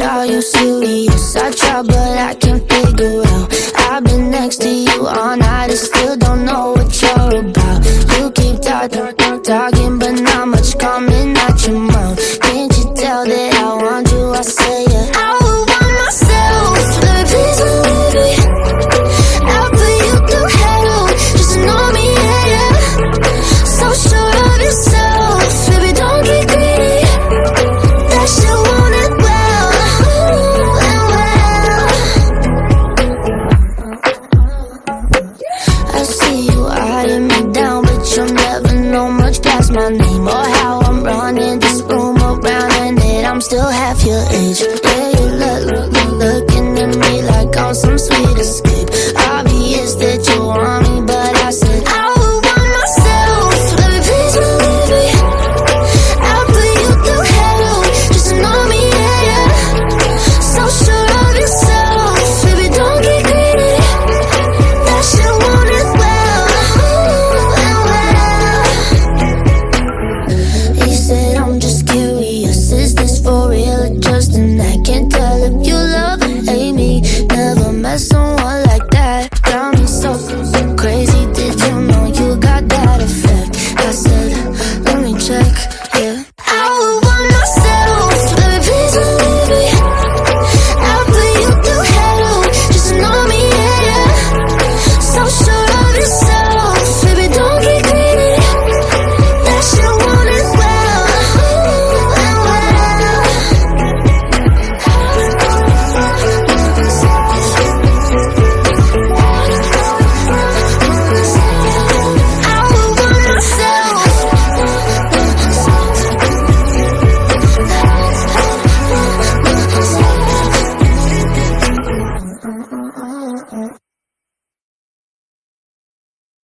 but are you serious? I try, but I can't figure out. I've been next to you all night and still don't know what you're about. You keep talking, talking, I see you eyeing me down, but you'll never know much past my name or how I'm running this room around, and that I'm still half your age. Yeah, you look, look, look looking at me like I'm some sweet escape. Obvious that you